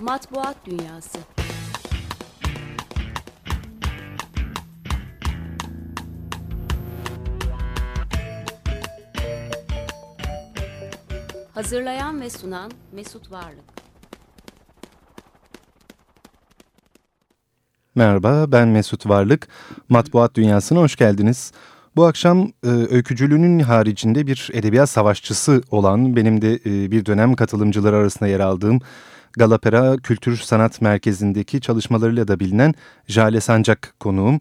Matbuat Dünyası Hazırlayan ve sunan Mesut Varlık Merhaba ben Mesut Varlık. Matbuat Dünyası'na hoş geldiniz. Bu akşam e, öykücülüğünün haricinde bir edebiyat savaşçısı olan benim de e, bir dönem katılımcılar arasında yer aldığım Galapera Kültür Sanat Merkezi'ndeki çalışmalarıyla da bilinen Jale Sancak konuğum.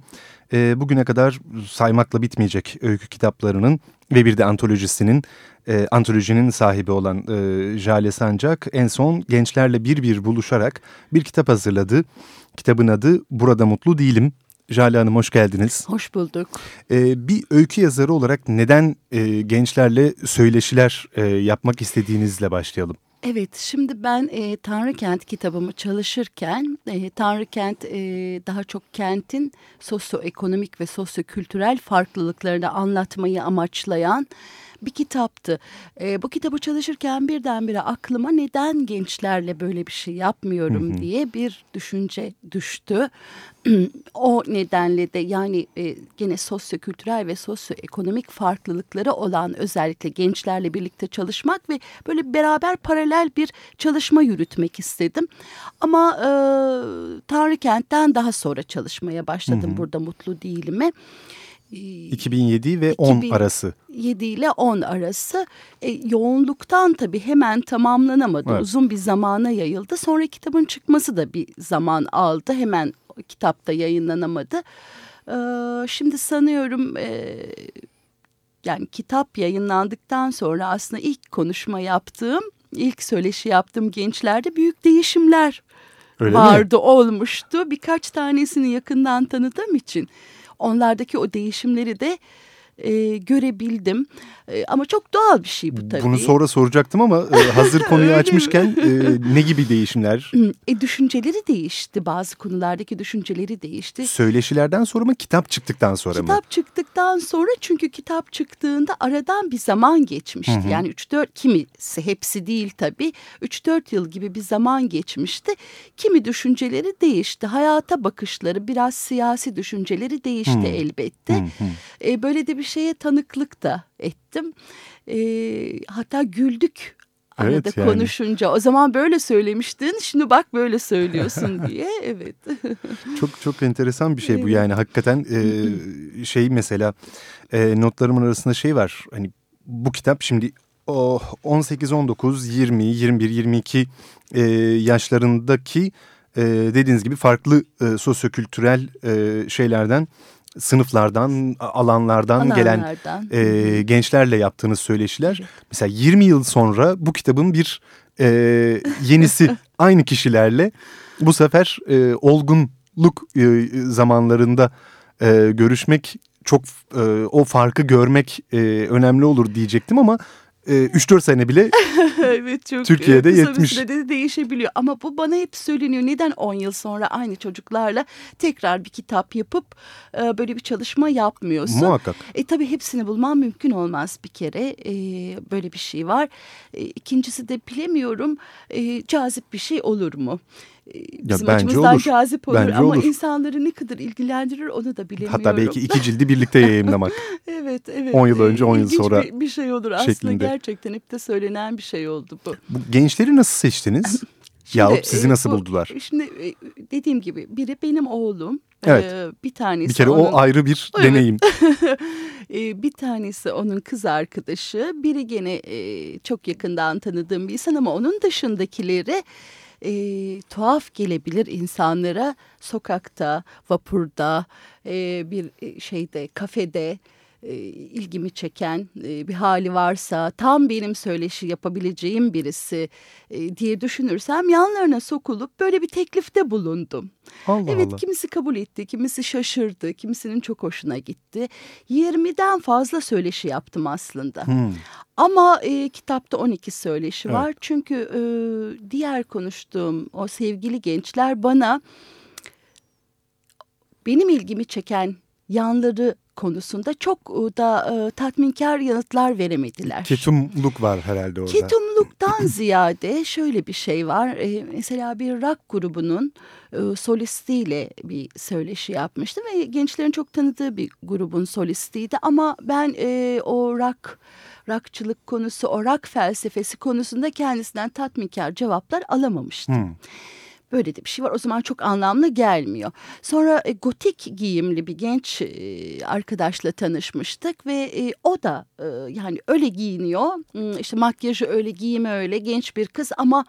E, bugüne kadar saymakla bitmeyecek öykü kitaplarının ve bir de antolojisinin, e, antolojinin sahibi olan e, Jale Sancak en son gençlerle bir bir buluşarak bir kitap hazırladı. Kitabın adı Burada Mutlu Değilim. Jale Hanım hoş geldiniz. Hoş bulduk. Ee, bir öykü yazarı olarak neden e, gençlerle söyleşiler e, yapmak istediğinizle başlayalım. Evet, şimdi ben e, Tanrı Kent kitabımı çalışırken e, Tanrı Kent e, daha çok kentin sosyoekonomik ve sosyokültürel farklılıklarını anlatmayı amaçlayan bir kitaptı. E, bu kitabı çalışırken birdenbire aklıma neden gençlerle böyle bir şey yapmıyorum hı hı. diye bir düşünce düştü. o nedenle de yani e, gene sosyokültürel ve sosyoekonomik farklılıkları olan özellikle gençlerle birlikte çalışmak ve böyle beraber paralel bir çalışma yürütmek istedim. Ama e, Tanrı Kent'ten daha sonra çalışmaya başladım hı hı. burada mutlu değilime. 2007 ve 10 arası. 7 ile 10 arası e, yoğunluktan tabii hemen tamamlanamadı. Evet. Uzun bir zamana yayıldı. Sonra kitabın çıkması da bir zaman aldı. Hemen kitapta yayınlanamadı. E, şimdi sanıyorum e, yani kitap yayınlandıktan sonra aslında ilk konuşma yaptığım, ilk söyleşi yaptığım gençlerde büyük değişimler Öyle vardı, mi? olmuştu. Birkaç tanesini yakından tanıdığım için onlardaki o değişimleri de e, görebildim. E, ama çok doğal bir şey bu tabii. Bunu sonra soracaktım ama e, hazır konuyu açmışken e, ne gibi değişimler? E, düşünceleri değişti. Bazı konulardaki düşünceleri değişti. Söyleşilerden sonra mı kitap çıktıktan sonra kitap mı? Kitap çıktıktan sonra çünkü kitap çıktığında aradan bir zaman geçmişti. Hı hı. Yani 3-4 kimisi hepsi değil tabii. 3-4 yıl gibi bir zaman geçmişti. Kimi düşünceleri değişti. Hayata bakışları biraz siyasi düşünceleri değişti hı. elbette. Hı hı. E, böyle de bir şeye tanıklık da ettim. E, hatta güldük arada evet, yani. konuşunca. O zaman böyle söylemiştin, şimdi bak böyle söylüyorsun diye. Evet. çok çok enteresan bir şey bu yani hakikaten e, şey mesela e, notlarımın arasında şey var. Hani bu kitap şimdi o 18, 19, 20, 21, 22 e, yaşlarındaki e, dediğiniz gibi farklı e, sosyokültürel e, şeylerden sınıflardan, alanlardan, alanlardan. gelen e, gençlerle yaptığınız söyleşiler. Mesela 20 yıl sonra bu kitabın bir e, yenisi aynı kişilerle bu sefer e, olgunluk e, zamanlarında e, görüşmek çok e, o farkı görmek e, önemli olur diyecektim ama 3-4 sene bile evet, çok Türkiye'de kısa yetmiş. Kısa bir sürede de değişebiliyor. Ama bu bana hep söyleniyor. Neden 10 yıl sonra aynı çocuklarla tekrar bir kitap yapıp e, böyle bir çalışma yapmıyorsun? Muhakkak. E tabii hepsini bulman mümkün olmaz bir kere. E, böyle bir şey var. E, ikincisi de bilemiyorum e, cazip bir şey olur mu? Bizim ya açımızdan olur. cazip olur bence ama olur. insanları ne kadar ilgilendirir onu da bilemiyorum. Hatta belki iki cildi birlikte yayınlamak. evet, evet. 10 yıl önce 10 yıl sonra bir, bir şey olur şeklinde. aslında gerçekten hep de söylenen bir şey oldu bu. bu gençleri nasıl seçtiniz? Şimdi, Yahut sizi nasıl bu, buldular? Şimdi dediğim gibi biri benim oğlum. Evet. Ee, bir tanesi Bir kere onun... o ayrı bir evet. deneyim. bir tanesi onun kız arkadaşı. Biri gene çok yakından tanıdığım bir insan ama onun dışındakileri e, tuhaf gelebilir insanlara. Sokakta, vapurda, e, bir şeyde, kafede ilgimi çeken e, bir hali varsa tam benim söyleşi yapabileceğim birisi e, diye düşünürsem yanlarına sokulup böyle bir teklifte bulundum. Allah evet Allah. kimisi kabul etti, kimisi şaşırdı, kimisinin çok hoşuna gitti. 20'den fazla söyleşi yaptım aslında. Hmm. Ama e, kitapta 12 söyleşi evet. var. Çünkü e, diğer konuştuğum o sevgili gençler bana benim ilgimi çeken yanları konusunda çok e, da e, tatminkar yanıtlar veremediler. Ketumluk var herhalde orada. Ketumluktan ziyade şöyle bir şey var. E, mesela bir rock grubunun e, solistiyle bir söyleşi yapmıştım ve gençlerin çok tanıdığı bir grubun solistiydi ama ben e, o rock rockçılık konusu, o rock felsefesi konusunda kendisinden tatminkar cevaplar alamamıştım. Hmm. Böyle de bir şey var. O zaman çok anlamlı gelmiyor. Sonra e, gotik giyimli bir genç e, arkadaşla tanışmıştık ve e, o da e, yani öyle giyiniyor. Hmm, İşte makyajı öyle, giyimi öyle genç bir kız ama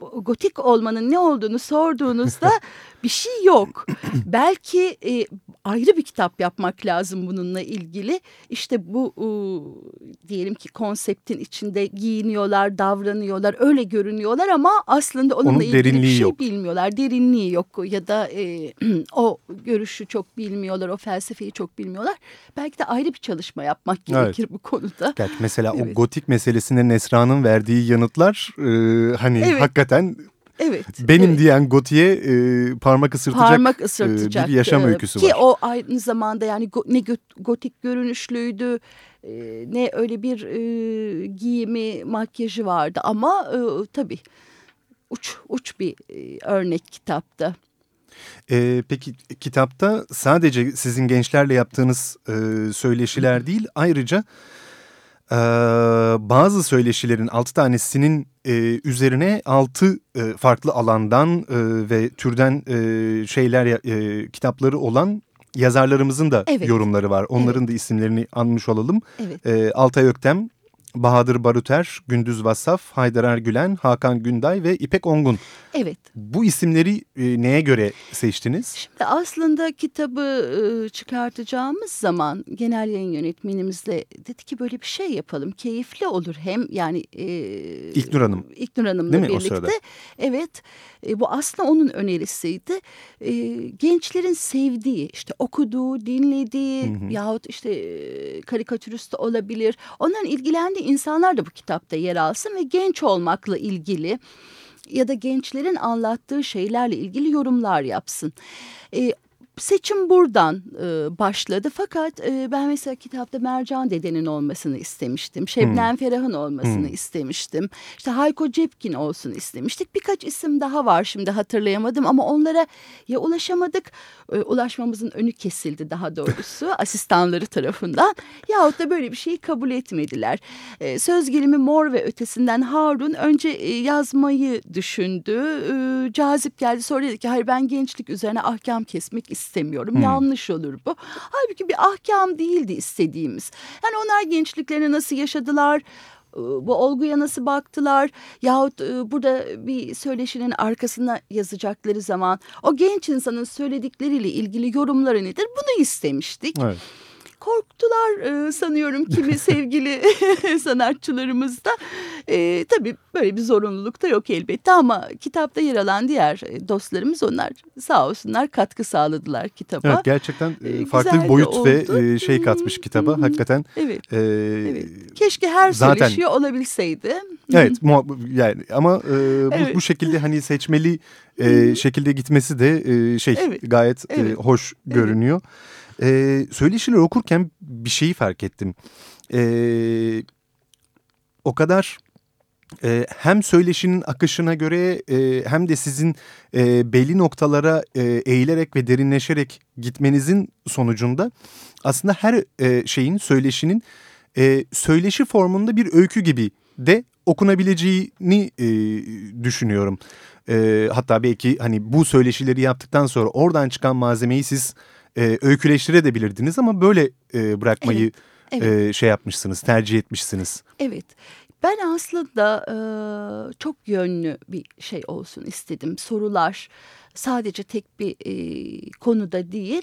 gotik olmanın ne olduğunu sorduğunuzda bir şey yok. Belki e, ayrı bir kitap yapmak lazım bununla ilgili. İşte bu e, diyelim ki konseptin içinde giyiniyorlar, davranıyorlar, öyle görünüyorlar ama aslında onunla Onun ilgili bir şey yok. bilmiyorlar. Derinliği yok ya da e, o görüşü çok bilmiyorlar, o felsefeyi çok bilmiyorlar. Belki de ayrı bir çalışma yapmak Evet. gerekir bu konuda. Gerçi mesela o Evet. gotik meselesine Nesra'nın verdiği yanıtlar e, hani Evet. hakikaten Evet. benim evet. diyen gotiye e, parmak ısırtacak, parmak e, ısırtacak bir yaşam e, öyküsü ki var. o aynı zamanda yani go- ne gotik görünüşlüydü e, ne öyle bir e, giyimi makyajı vardı ama e, tabii uç uç bir e, örnek kitapta. E, peki kitapta sadece sizin gençlerle yaptığınız e, söyleşiler değil ayrıca e, bazı söyleşilerin altı tanesinin e, üzerine altı e, farklı alandan e, ve türden e, şeyler e, kitapları olan yazarlarımızın da Evet. yorumları var. Onların da isimlerini anmış olalım. Evet. E, Altay Öktem, Bahadır Baruter, Gündüz Vassaf, Haydar Ergülen, Hakan Günday ve İpek Ongun. Evet. Bu isimleri e, neye göre seçtiniz? Şimdi aslında kitabı e, çıkartacağımız zaman genel yayın yönetmenimizle dedi ki böyle bir şey yapalım. Keyifli olur hem yani e, İlknur Hanım. İlknur Hanım'la Değil mi o birlikte. sırada? Evet. E, bu aslında onun önerisiydi. E, gençlerin sevdiği, işte okuduğu, dinlediği Hı hı. yahut işte e, karikatürist olabilir. Onların ilgilendiği insanlar da bu kitapta yer alsın ve genç olmakla ilgili ya da gençlerin anlattığı şeylerle ilgili yorumlar yapsın. E, seçim buradan e, başladı fakat e, ben mesela kitapta Mercan Dede'nin olmasını istemiştim. Şebnem Ferah'ın olmasını Hmm. istemiştim. İşte Hayko Cepkin olsun istemiştik. Birkaç isim daha var şimdi hatırlayamadım ama onlara ya ulaşamadık, e, ulaşmamızın önü kesildi daha doğrusu asistanları tarafından. Yahut da böyle bir şeyi kabul etmediler. E, söz gelimi Mor ve Ötesinden Harun önce e, yazmayı düşündü. E, cazip geldi sonra dedi ki hayır ben gençlik üzerine ahkam kesmek istemiyorum. Hmm. Yanlış olur bu. Halbuki bir ahkam değildi istediğimiz. Yani onlar gençliklerini nasıl yaşadılar? e, Bu olguya nasıl baktılar yahut e, burada bir söyleşinin arkasına yazacakları zaman o genç insanın söyledikleriyle ilgili yorumları nedir bunu istemiştik. Evet. Korktular e, sanıyorum kimi sevgili sanatçılarımız da. E, tabii böyle bir zorunluluk da yok elbette ama kitapta yer alan diğer e, dostlarımız onlar sağ olsunlar katkı sağladılar kitaba. Evet gerçekten e, Ee, farklı güzel bir boyut oldu. ve e, şey katmış kitaba. Hakikaten Evet. e, Evet. Keşke her zaten- söyleşi olabilseydi. Evet yani ama e, bu, Evet. bu şekilde hani seçmeli e, şekilde gitmesi de e, şey Evet, gayet e, evet. hoş görünüyor. E, söyleşileri okurken bir şeyi fark ettim. E, o kadar e, hem söyleşinin akışına göre e, hem de sizin e, belli noktalara e, eğilerek ve derinleşerek gitmenizin sonucunda aslında her e, şeyin söyleşinin e, söyleşi formunda bir öykü gibi de okunabileceğini e, düşünüyorum. E, hatta belki hani bu söyleşileri yaptıktan sonra oradan çıkan malzemeyi siz e, öyküleştirebilirdiniz ama böyle e, bırakmayı Evet, e, şey yapmışsınız, tercih etmişsiniz. Evet. Ben aslında e, çok yönlü bir şey olsun istedim. Sorular sadece tek bir e, konuda değil,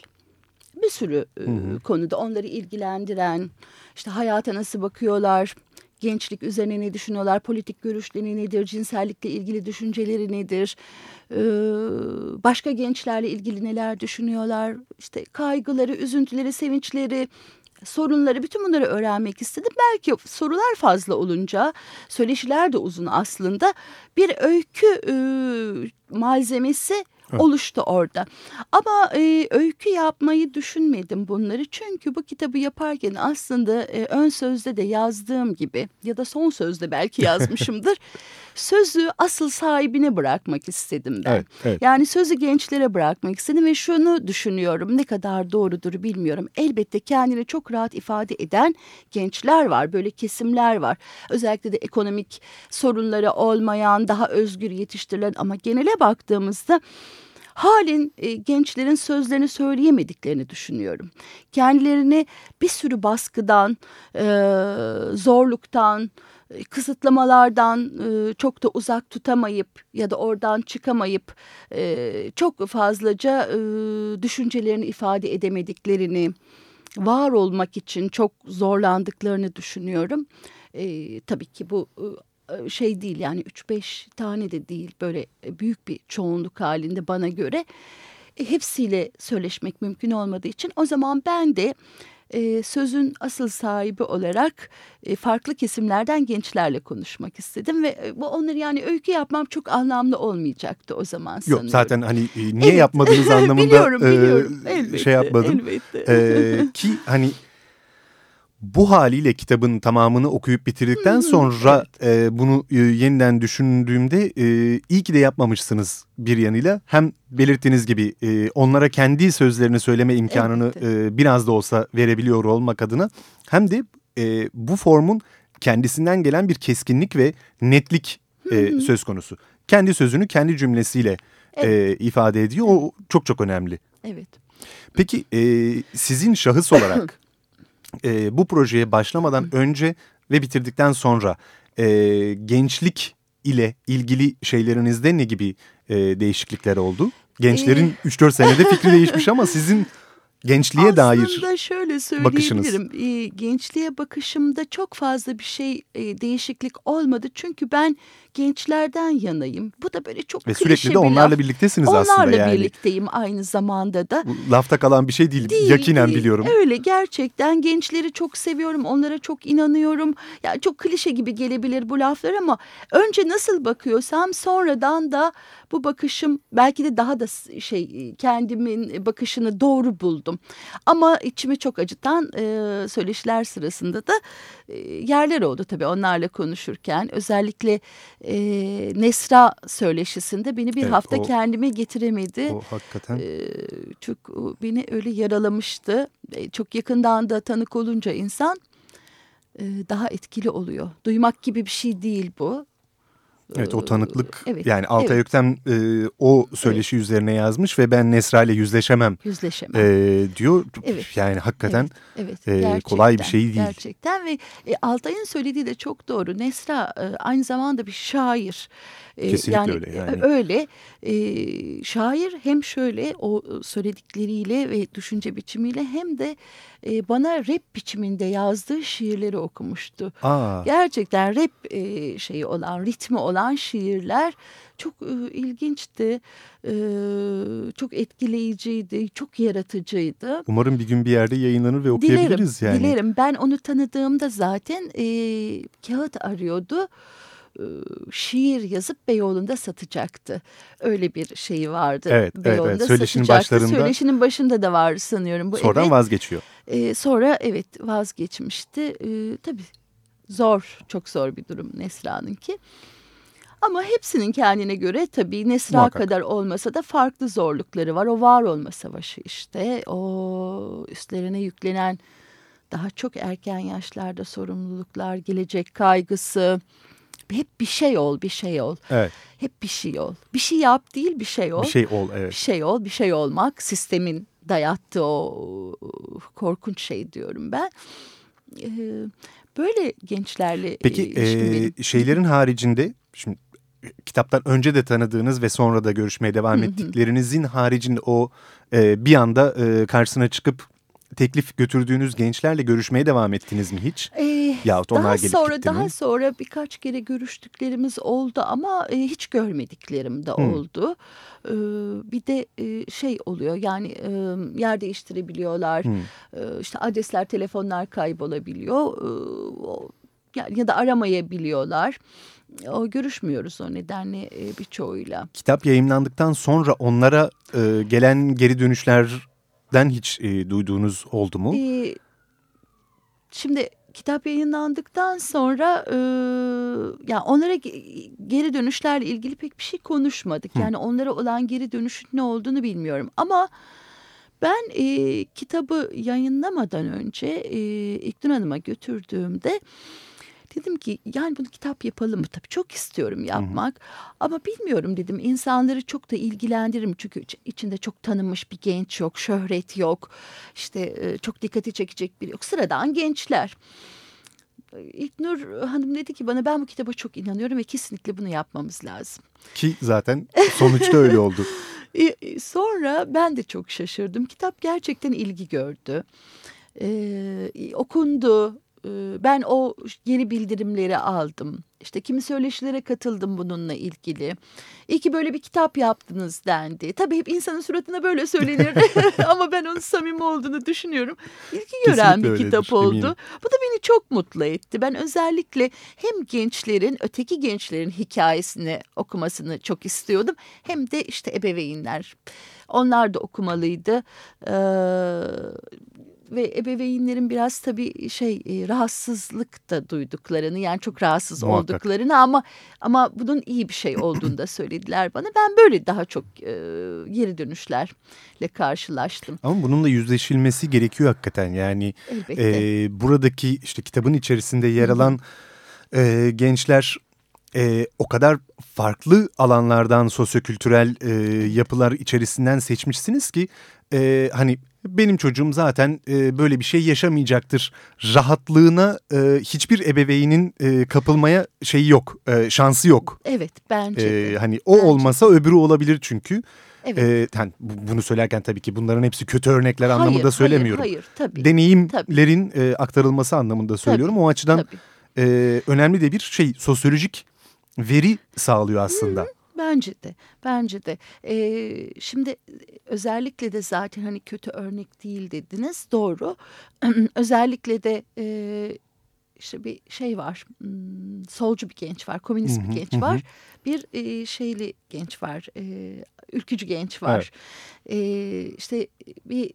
bir sürü e, konuda onları ilgilendiren, işte hayata nasıl bakıyorlar, gençlik üzerine ne düşünüyorlar, politik görüşleri nedir, cinsellikle ilgili düşünceleri nedir, e, başka gençlerle ilgili neler düşünüyorlar, işte kaygıları, üzüntüleri, sevinçleri, sorunları bütün bunları öğrenmek istedim. Belki sorular fazla olunca söyleşiler de uzun aslında. Bir öykü e, malzemesi Evet. oluştu orada. Ama e, öykü yapmayı düşünmedim bunları. Çünkü bu kitabı yaparken aslında e, ön sözde de yazdığım gibi ya da son sözde belki yazmışımdır. Sözü asıl sahibine bırakmak istedim ben. Evet, evet. Yani sözü gençlere bırakmak istedim ve şunu düşünüyorum ne kadar doğrudur bilmiyorum. Elbette kendini çok rahat ifade eden gençler var böyle kesimler var. Özellikle de ekonomik sorunları olmayan daha özgür yetiştirilen ama genele baktığımızda halen e, gençlerin sözlerini söyleyemediklerini düşünüyorum. Kendilerini bir sürü baskıdan, e, zorluktan, kısıtlamalardan e, çok da uzak tutamayıp ya da oradan çıkamayıp e, çok fazlaca e, düşüncelerini ifade edemediklerini, var olmak için çok zorlandıklarını düşünüyorum. Tabii ki bu şey değil yani 3-5 tane de değil böyle büyük bir çoğunluk halinde bana göre hepsiyle söyleşmek mümkün olmadığı için o zaman ben de e, sözün asıl sahibi olarak e, farklı kesimlerden gençlerle konuşmak istedim ve e, bu onları yani öykü yapmam çok anlamlı olmayacaktı o zaman sanıyorum. Yok zaten hani e, niye evet. yapmadığınız anlamında biliyorum, biliyorum. E, elbette, şey yapmadım. Elbette. E, ki hani bu haliyle kitabın tamamını okuyup bitirdikten sonra evet. e, bunu e, yeniden düşündüğümde e, iyi ki de yapmamışsınız bir yanıyla. Hem belirttiğiniz gibi e, onlara kendi sözlerini söyleme imkanını evet. e, biraz da olsa verebiliyor olmak adına hem de e, bu formun kendisinden gelen bir keskinlik ve netlik e, söz konusu. Kendi sözünü kendi cümlesiyle e, evet. e, ifade ediyor. O çok çok önemli. Evet. Peki e, sizin şahıs olarak e, bu projeye başlamadan önce ve bitirdikten sonra e, gençlik ile ilgili şeylerinizde ne gibi e, değişiklikler oldu? Gençlerin ee... 3-4 senede fikri değişmiş ama sizin gençliğe Aslında dair Aslında şöyle söyleyebilirim. E, gençliğe bakışımda çok fazla bir şey e, değişiklik olmadı. Çünkü ben gençlerden yanayım. Bu da böyle çok Ve sürekli de onlarla laf. birliktesiniz onlarla aslında yani. Onlarla birlikteyim aynı zamanda da. Bu lafta kalan bir şey değil, değil yakinen değil. biliyorum. Öyle gerçekten gençleri çok seviyorum, onlara çok inanıyorum. Yani çok klişe gibi gelebilir bu laflar ama önce nasıl bakıyorsam sonradan da bu bakışım belki de daha da şey kendimin bakışını doğru buldum. Ama içimi çok acıtan e, söyleşiler sırasında da e, yerler oldu tabii onlarla konuşurken. Özellikle e, Nesra söyleşisinde beni bir evet, hafta o, kendime getiremedi. O hakikaten. E, çok beni öyle yaralamıştı. E, çok yakından da tanık olunca insan e, daha etkili oluyor. Duymak gibi bir şey değil bu. Evet o tanıklık evet, yani Altay evet. Öktem e, o söyleşi evet. üzerine yazmış ve ben Nesra ile yüzleşemem, yüzleşemem. E, diyor. Evet. Yani hakikaten evet, evet. E, kolay bir şey değil. Gerçekten ve e, Altay'ın söylediği de çok doğru. Nesra e, aynı zamanda bir şair. E, Kesinlikle yani, öyle. Yani. Öyle. E, şair hem şöyle o söyledikleriyle ve düşünce biçimiyle hem de e, bana rap biçiminde yazdığı şiirleri okumuştu. Aa. Gerçekten rap e, şeyi olan, ritmi olan şiirler çok e, ilginçti, e, çok etkileyiciydi, çok yaratıcıydı. Umarım bir gün bir yerde yayınlanır ve okuyabiliriz dilerim, yani. Dilerim. Ben onu tanıdığımda zaten e, kağıt arıyordu şiir yazıp Beyoğlu'nda satacaktı. Öyle bir şeyi vardı. Evet, Beyoğlu'nda evet, evet. Söyleşinin satacaktı. başlarında. Söyleşinin başında da var sanıyorum. Bu Sonradan evet. vazgeçiyor. Ee, sonra evet vazgeçmişti. Ee, tabii zor, çok zor bir durum Nesra'nınki. Ama hepsinin kendine göre tabii Nesra Muhakkak. kadar olmasa da farklı zorlukları var. O var olma savaşı işte. O üstlerine yüklenen daha çok erken yaşlarda sorumluluklar, gelecek kaygısı, hep bir şey ol, bir şey ol. Evet. Hep bir şey ol. Bir şey yap değil, bir şey ol. Bir şey ol, evet. Bir şey ol, bir şey olmak. Sistemin dayattığı o korkunç şey diyorum ben. Ee, böyle gençlerle Peki e, şeylerin haricinde şimdi kitaptan önce de tanıdığınız ve sonra da görüşmeye devam ettiklerinizin haricinde o e, bir anda e, karşısına çıkıp teklif götürdüğünüz gençlerle görüşmeye devam ettiniz mi hiç? Ee, Yahut onlar daha gelip sonra gitti daha mi? sonra birkaç kere görüştüklerimiz oldu ama e, hiç görmediklerim de Hmm. oldu. Ee, bir de e, şey oluyor yani e, yer değiştirebiliyorlar. Hmm. Ee, işte adresler, telefonlar kaybolabiliyor. Yani ya da aramayabiliyorlar. O görüşmüyoruz o nedenle e, birçoğuyla. Kitap yayınlandıktan sonra onlara e, gelen geri dönüşlerden hiç e, duyduğunuz oldu mu? Ee, şimdi kitap yayınlandıktan sonra e, yani onlara ge- geri dönüşlerle ilgili pek bir şey konuşmadık. Hı. Yani onlara olan geri dönüşün ne olduğunu bilmiyorum. Ama ben e, kitabı yayınlamadan önce e, İknur Hanım'a götürdüğümde dedim ki yani bunu kitap yapalım mı? Tabii çok istiyorum yapmak ama bilmiyorum dedim. İnsanları çok da ilgilendirir mi? Çünkü iç- içinde çok tanınmış bir genç yok, şöhret yok. İşte e, çok dikkati çekecek biri yok. Sıradan gençler. E, İlknur Hanım dedi ki bana ben bu kitaba çok inanıyorum ve kesinlikle bunu yapmamız lazım. Ki zaten sonuçta öyle oldu. E, Sonra ben de çok şaşırdım. Kitap gerçekten ilgi gördü. Ee, okundu. Ee, Ben o geri bildirimleri aldım. İşte kimi söyleşilere katıldım bununla ilgili. İyi ki böyle bir kitap yaptınız dendi. Tabii hep insanın suratına böyle söylenir ama ben onun samimi olduğunu düşünüyorum. İlgi gören Kesinlikle bir kitap oldu. eminim. Bu da beni çok mutlu etti. Ben özellikle hem gençlerin, öteki gençlerin hikayesini okumasını çok istiyordum. Hem de işte ebeveynler. Onlar da okumalıydı. Ee, ve ebeveynlerin biraz tabii şey e, rahatsızlık da duyduklarını yani çok rahatsız Muhakkak. olduklarını ama ama bunun iyi bir şey olduğunu da söylediler bana. Ben böyle daha çok e, geri dönüşlerle karşılaştım Ama bununla yüzleşilmesi gerekiyor hakikaten. Yani elbette. e, buradaki işte kitabın içerisinde yer alan e, gençler e, o kadar farklı alanlardan sosyokültürel e, yapılar içerisinden seçmişsiniz ki e, hani benim çocuğum zaten e, böyle bir şey yaşamayacaktır rahatlığına e, hiçbir ebeveynin e, kapılmaya şeyi yok e, şansı yok. Evet bence de. E, hani o Bence olmasa öbürü olabilir çünkü. Evet. E, hani bu- bunu söylerken tabii ki bunların hepsi kötü örnekler anlamında Hayır, söylemiyorum. Hayır, hayır tabii. Deneyimlerin e, aktarılması anlamında söylüyorum. O açıdan tabii. e, önemli de bir şey sosyolojik veri sağlıyor aslında. Bence de, bence de. Ee, şimdi özellikle de zaten hani kötü örnek değil dediniz, doğru. özellikle de e, işte bir şey var, hmm, solcu bir genç var, komünist Hı hı, bir genç hı var, bir e, şeyli genç var, e, ülkücü genç var. E, işte bir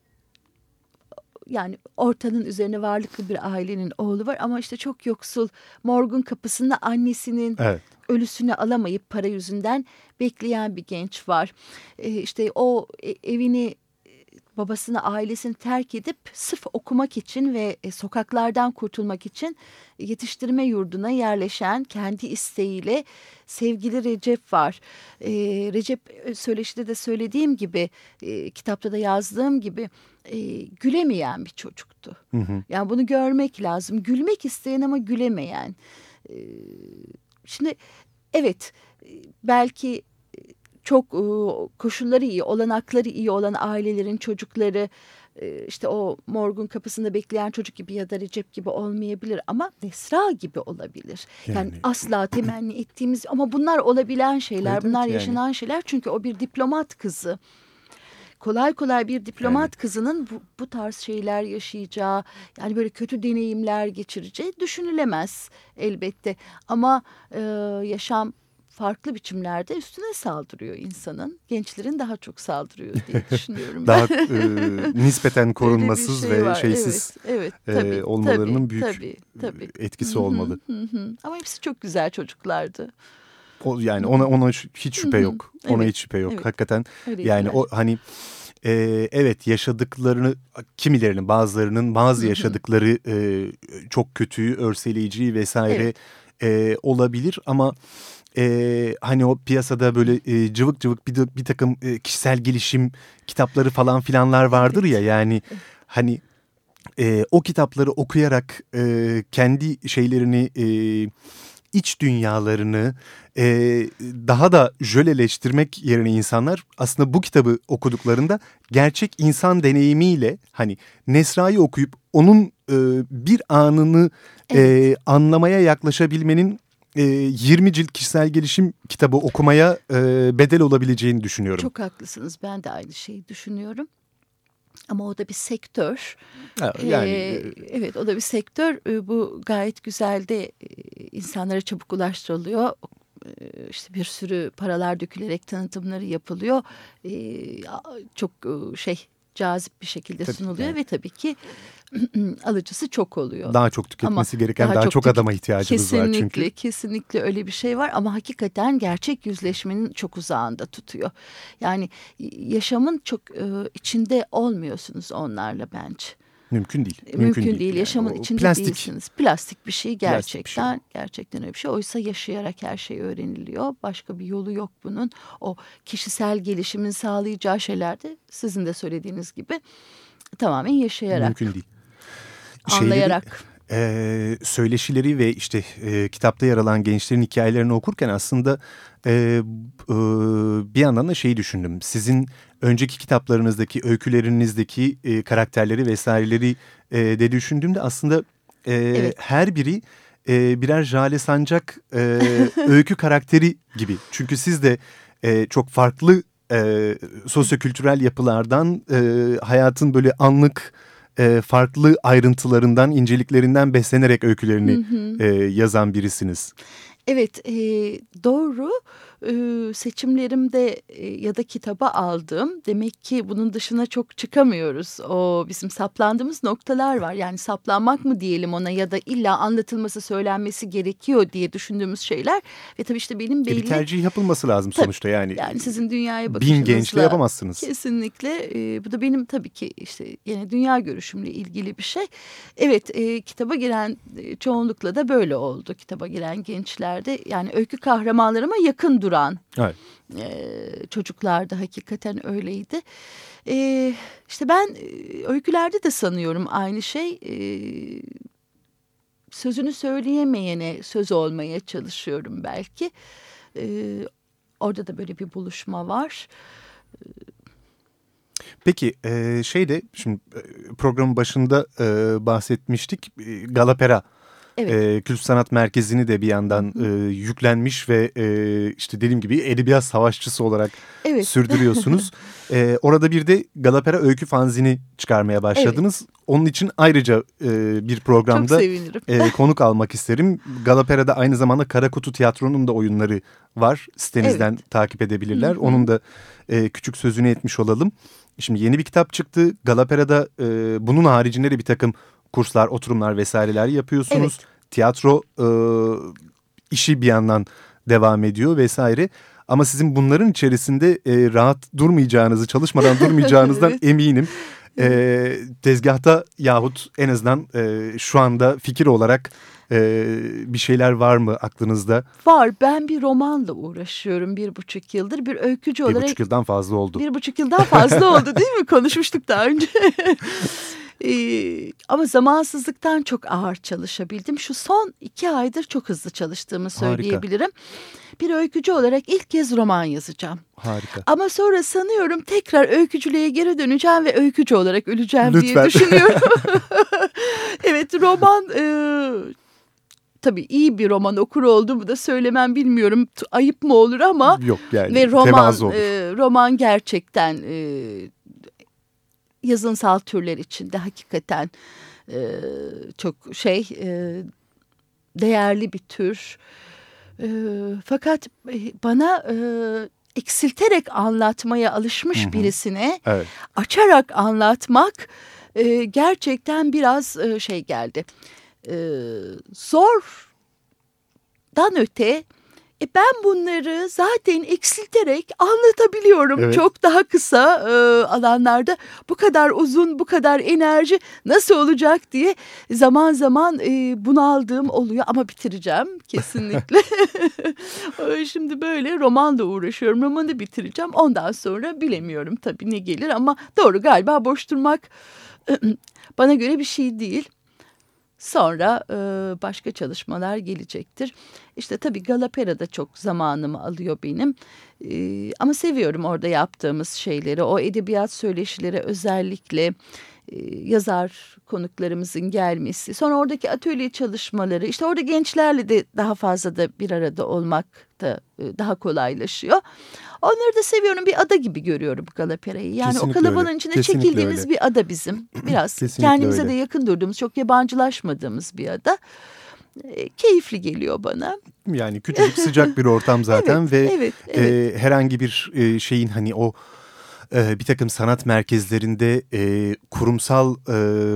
yani ortanın üzerine varlıklı bir ailenin oğlu var ama işte çok yoksul morgun kapısında annesinin Evet. Ölüsünü alamayıp para yüzünden bekleyen bir genç var. Ee, işte o e- evini e, babasını ailesini terk edip sırf okumak için ve e, sokaklardan kurtulmak için yetiştirme yurduna yerleşen kendi isteğiyle sevgili Recep var. Ee, Recep e, söyleşide de söylediğim gibi e, kitapta da yazdığım gibi e, gülemeyen bir çocuktu. Hı hı. Yani bunu görmek lazım. Gülmek isteyen ama gülemeyen. Ee, Şimdi evet belki e, çok e, koşulları iyi, olanakları iyi olan ailelerin çocukları e, işte o morgun kapısında bekleyen çocuk gibi ya da Recep gibi olmayabilir ama Nesra gibi olabilir. Yani, Yani- asla temenni ettiğimiz ama bunlar olabilen şeyler, Evet, bunlar yani. yaşanan şeyler çünkü o bir diplomat kızı kolay kolay bir diplomat Yani. kızının bu, bu tarz şeyler yaşayacağı yani böyle kötü deneyimler geçireceği düşünülemez elbette ama e, yaşam farklı biçimlerde üstüne saldırıyor insanın gençlerin daha çok saldırıyor diye düşünüyorum Daha e, nispeten korunmasız şey ve var. şeysiz evet, e, evet, tabii, olmalarının tabii, büyük tabii, tabii. etkisi Hı hı, olmalı. hı hı. Ama hepsi çok güzel çocuklardı. O, yani ona ona hiç şüphe yok. Ona Evet, hiç şüphe yok. evet. Hakikaten Öyle yani o hani e, evet yaşadıklarını kimilerinin bazılarının bazı yaşadıkları e, çok kötüyü örseleyici vesaire Evet. e, olabilir ama e, hani o piyasada böyle e, cıvık cıvık bir, bir takım e, kişisel gelişim kitapları falan filanlar vardır ya yani hani e, o kitapları okuyarak e, kendi şeylerini e, iç dünyalarını e, daha da jöleleştirmek yerine insanlar aslında bu kitabı okuduklarında gerçek insan deneyimiyle hani Nesra'yı okuyup onun e, bir anını e, anlamaya yaklaşabilmenin e, 20 cilt kişisel gelişim kitabı okumaya e, bedel olabileceğini düşünüyorum. Çok haklısınız. Ben de aynı şeyi düşünüyorum. Ama o da bir sektör. Ha, yani Ee, evet o da bir sektör. Ee, Bu gayet güzel de e, insanlara çabuk ulaştırılıyor. Ee, İşte bir sürü paralar dökülerek tanıtımları yapılıyor. Ee, Çok e, şey cazip bir şekilde Tabii, sunuluyor yani. ve tabii ki alıcısı çok oluyor. daha çok tüketmesi gereken daha, çok, tük- adama ihtiyacımız var çünkü. Kesinlikle, kesinlikle öyle bir şey var ama hakikaten gerçek yüzleşmenin çok uzağında tutuyor. Yani yaşamın çok e, içinde olmuyorsunuz onlarla bence. Mümkün değil. Mümkün, değil. yani. Yaşamın O içinde plastik. değilsiniz. Plastik bir şey Plastik bir şey. gerçekten. Gerçekten öyle bir şey. Oysa yaşayarak her şey öğreniliyor. Başka bir yolu yok bunun. O kişisel gelişimin sağlayacağı şeyler de sizin de söylediğiniz gibi tamamen yaşayarak, Mümkün değil. Şeyleri, anlayarak. e, söyleşileri ve işte e, kitapta yer alan gençlerin hikayelerini okurken aslında e, e, bir yandan da şeyi düşündüm. Sizin önceki kitaplarınızdaki, öykülerinizdeki e, karakterleri vesaireleri e, de düşündüğümde aslında e, Evet. her biri e, birer Jale Sancak e, öykü karakteri gibi. Çünkü siz de e, çok farklı e, sosyokültürel yapılardan e, hayatın böyle anlık e, farklı ayrıntılarından, inceliklerinden beslenerek öykülerini e, yazan birisiniz. Evet e, doğru E, seçimlerimde e, ya da kitaba aldığım demek ki bunun dışına çok çıkamıyoruz. O bizim saplandığımız noktalar var yani saplanmak mı diyelim ona ya da illa anlatılması söylenmesi gerekiyor diye düşündüğümüz şeyler. Ve tabii işte benim E, belli bir tercih yapılması lazım Tabii, sonuçta yani. yani sizin dünyaya bakışınızla. bin gençle yapamazsınız. Kesinlikle e, bu da benim tabii ki işte yine dünya görüşümle ilgili bir şey. Evet e, kitaba giren e, çoğunlukla da böyle oldu. Kitaba giren gençlerde yani öykü kahramanlarıma yakın duran Evet. e, çocuklar da hakikaten öyleydi. E, işte ben e, öykülerde de sanıyorum aynı şey. E, sözünü söyleyemeyene söz olmaya çalışıyorum belki. E, orada da böyle bir buluşma var. Peki e, şeyde şimdi e, programın başında e, bahsetmiştik Galapera Evet. e, Kültür Sanat Merkezi'ni de bir yandan e, yüklenmiş ve e, işte dediğim gibi edebiyat savaşçısı olarak Evet. sürdürüyorsunuz. e, orada bir de Galapera öykü fanzini çıkarmaya başladınız. Onun için ayrıca e, bir programda e, konuk almak isterim. Galapera'da aynı zamanda Karakutu Tiyatro'nun da oyunları var. Sitenizden takip edebilirler. Hı hı. Onun da e, küçük sözünü etmiş olalım. Şimdi yeni bir kitap çıktı. Galapera'da e, bunun haricinde de bir takım kurslar, oturumlar vesaireler yapıyorsunuz. Tiyatro e, işi bir yandan devam ediyor vesaire. Ama sizin bunların içerisinde e, rahat durmayacağınızı, çalışmadan durmayacağınızdan Evet. eminim. E, tezgahta yahut en azından e, şu anda fikir olarak e, bir şeyler var mı aklınızda? Var ben bir romanla uğraşıyorum bir buçuk yıldır. Bir öykücü Bir olarak buçuk yıldan fazla oldu. bir buçuk yıldan fazla oldu değil mi? Konuşmuştuk daha önce. Ee, ama zamansızlıktan çok ağır çalışabildim. Şu son iki aydır çok hızlı çalıştığımı söyleyebilirim. Bir öykücü olarak ilk kez roman yazacağım. Harika. Ama sonra sanıyorum tekrar öykücülüğe geri döneceğim ve öykücü olarak öleceğim diye Lütfen. düşünüyorum. evet roman e, tabii iyi bir roman okur olduğumu da söylemem bilmiyorum. Ayıp mı olur ama Yok yani ve roman e, roman gerçekten e, yazınsal türler içinde hakikaten e, çok şey e, değerli bir tür. E, fakat bana e, eksilterek anlatmaya alışmış Hı hı. birisine Evet. açarak anlatmak e, gerçekten biraz e, şey geldi. E, zordan öte e, ben bunları zaten eksilterek anlatabiliyorum. Evet. Çok daha kısa e, alanlarda bu kadar uzun bu kadar enerji nasıl olacak diye zaman zaman e, bunaldığım oluyor ama bitireceğim kesinlikle. E, Şimdi böyle romanla uğraşıyorum romanı bitireceğim ondan sonra bilemiyorum tabii ne gelir ama doğru galiba boş durmak bana göre bir şey değil. Sonra e, başka çalışmalar gelecektir. İşte tabii Galapera da çok zamanımı alıyor benim. E, ama seviyorum orada yaptığımız şeyleri. O edebiyat söyleşileri özellikle yazar konuklarımızın gelmesi. Sonra oradaki atölye çalışmaları. işte orada gençlerle de daha fazla da bir arada olmak da e, daha kolaylaşıyor. Onları da seviyorum. Bir ada gibi görüyorum Galapera'yı. Yani Kesinlikle o kalabalığın öyle. içinde Kesinlikle çekildiğimiz öyle. bir ada bizim. Biraz kendimize öyle. de yakın durduğumuz, çok yabancılaşmadığımız bir ada. E, keyifli geliyor bana. Yani küçücük sıcak bir ortam zaten Evet, ve evet, evet. e, herhangi bir e, şeyin hani o e, bir takım sanat merkezlerinde e, kurumsal e,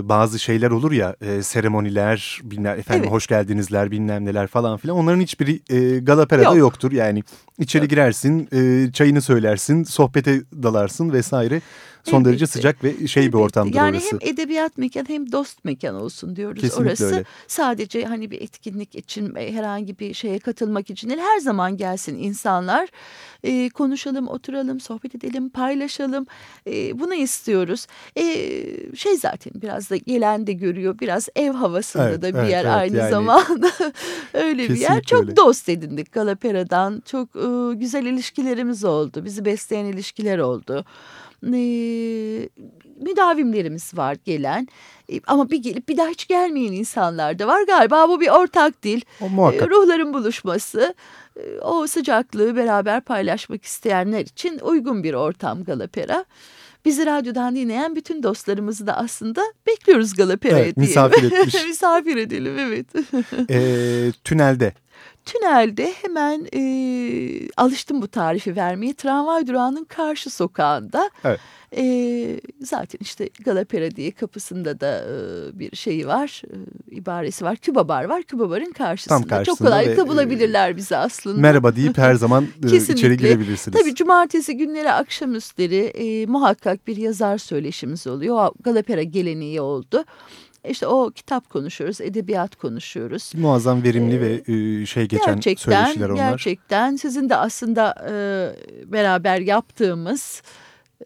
bazı şeyler olur ya e, seremoniler bilmem efendim Evet. hoş geldinizler bilmem neler falan filan onların hiçbiri e, Galapera'da Yok. yoktur yani içeri girersin e, çayını söylersin sohbete dalarsın vesaire son derece Elbette. sıcak ve şey bir Elbette. ortamdır yani orası. hem edebiyat mekan hem dost mekan olsun diyoruz Kesinlikle orası. öyle. Sadece hani bir etkinlik için e, herhangi bir şeye katılmak için değil her zaman gelsin insanlar. E, konuşalım, oturalım, sohbet edelim, paylaşalım. E, bunu istiyoruz. E, şey zaten biraz da gelen de görüyor. Biraz ev havasında Evet, da bir evet, yer evet. aynı Yani- zamanda. Öyle bir yer. Çok öyle. dost edindik Galapera'dan. Çok e, güzel ilişkilerimiz oldu. Bizi besleyen ilişkiler oldu. E, müdavimlerimiz var gelen. E, ama bir gelip bir daha hiç gelmeyen insanlar da var. Galiba bu bir ortak dil. O muhakkak. E, ruhların buluşması. e, o sıcaklığı beraber paylaşmak isteyenler için uygun bir ortam Galapera. Bizi radyodan dinleyen bütün dostlarımızı da aslında bekliyoruz Galapera'ya Evet, diyelim. misafir etmiş. misafir edelim evet. E, tünelde Tünelde hemen e, alıştım bu tarifi vermeye. Tramvay durağının karşı sokağında. Evet. E, zaten işte Galapera diye kapısında da e, bir şeyi var, e, ibaresi var. Küba bar var. Küba barın karşısında. Çok karşısında kolaylıkla ve, e, bulabilirler bizi aslında. merhaba deyip her zaman e, içeri girebilirsiniz. Tabii cumartesi günleri akşamüstleri e, muhakkak bir yazar söyleşimiz oluyor. Galapera geleneği oldu. İşte o kitap konuşuyoruz, edebiyat konuşuyoruz. Muazzam verimli ve e, şey geçen gerçekten, söyleşiler onlar. Gerçekten sizin de aslında e, beraber yaptığımız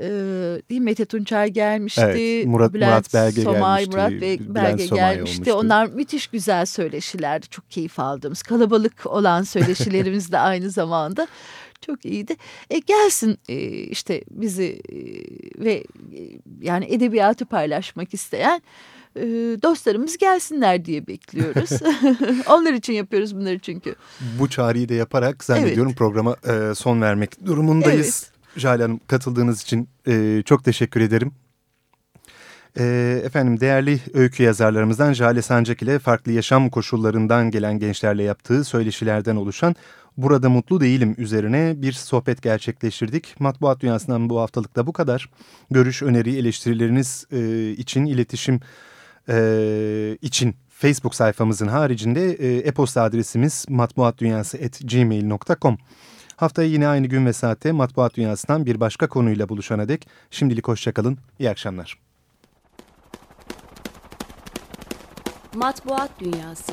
e? Mete Tunçay gelmişti. Evet, Murat- Bülent Murat Belge Somay, gelmişti, Murat Be- Bülent Belge Somay gelmişti. olmuştu. Onlar müthiş güzel söyleşilerdi. Çok keyif aldığımız. Kalabalık olan söyleşilerimiz de aynı zamanda. Çok iyiydi. E, gelsin e, işte bizi e, ve e, yani edebiyatı paylaşmak isteyen e, dostlarımız gelsinler diye bekliyoruz. Onlar için yapıyoruz bunları çünkü. Bu çağrıyı da yaparak zannediyorum programa e, son vermek durumundayız. Jale Hanım katıldığınız için e, çok teşekkür ederim. E, efendim değerli öykü yazarlarımızdan Jale Sancak ile farklı yaşam koşullarından gelen gençlerle yaptığı söyleşilerden oluşan Burada Mutlu Değilim üzerine bir sohbet gerçekleştirdik. Matbuat Dünyası'ndan bu haftalıkta bu kadar. Görüş, öneri, eleştirileriniz e, için iletişim e, için Facebook sayfamızın haricinde e, e-posta adresimiz matbuatdunyası.gmail.com Haftaya yine aynı gün ve saatte Matbuat Dünyası'ndan bir başka konuyla buluşana dek şimdilik hoşçakalın, iyi akşamlar. Matbuat Dünyası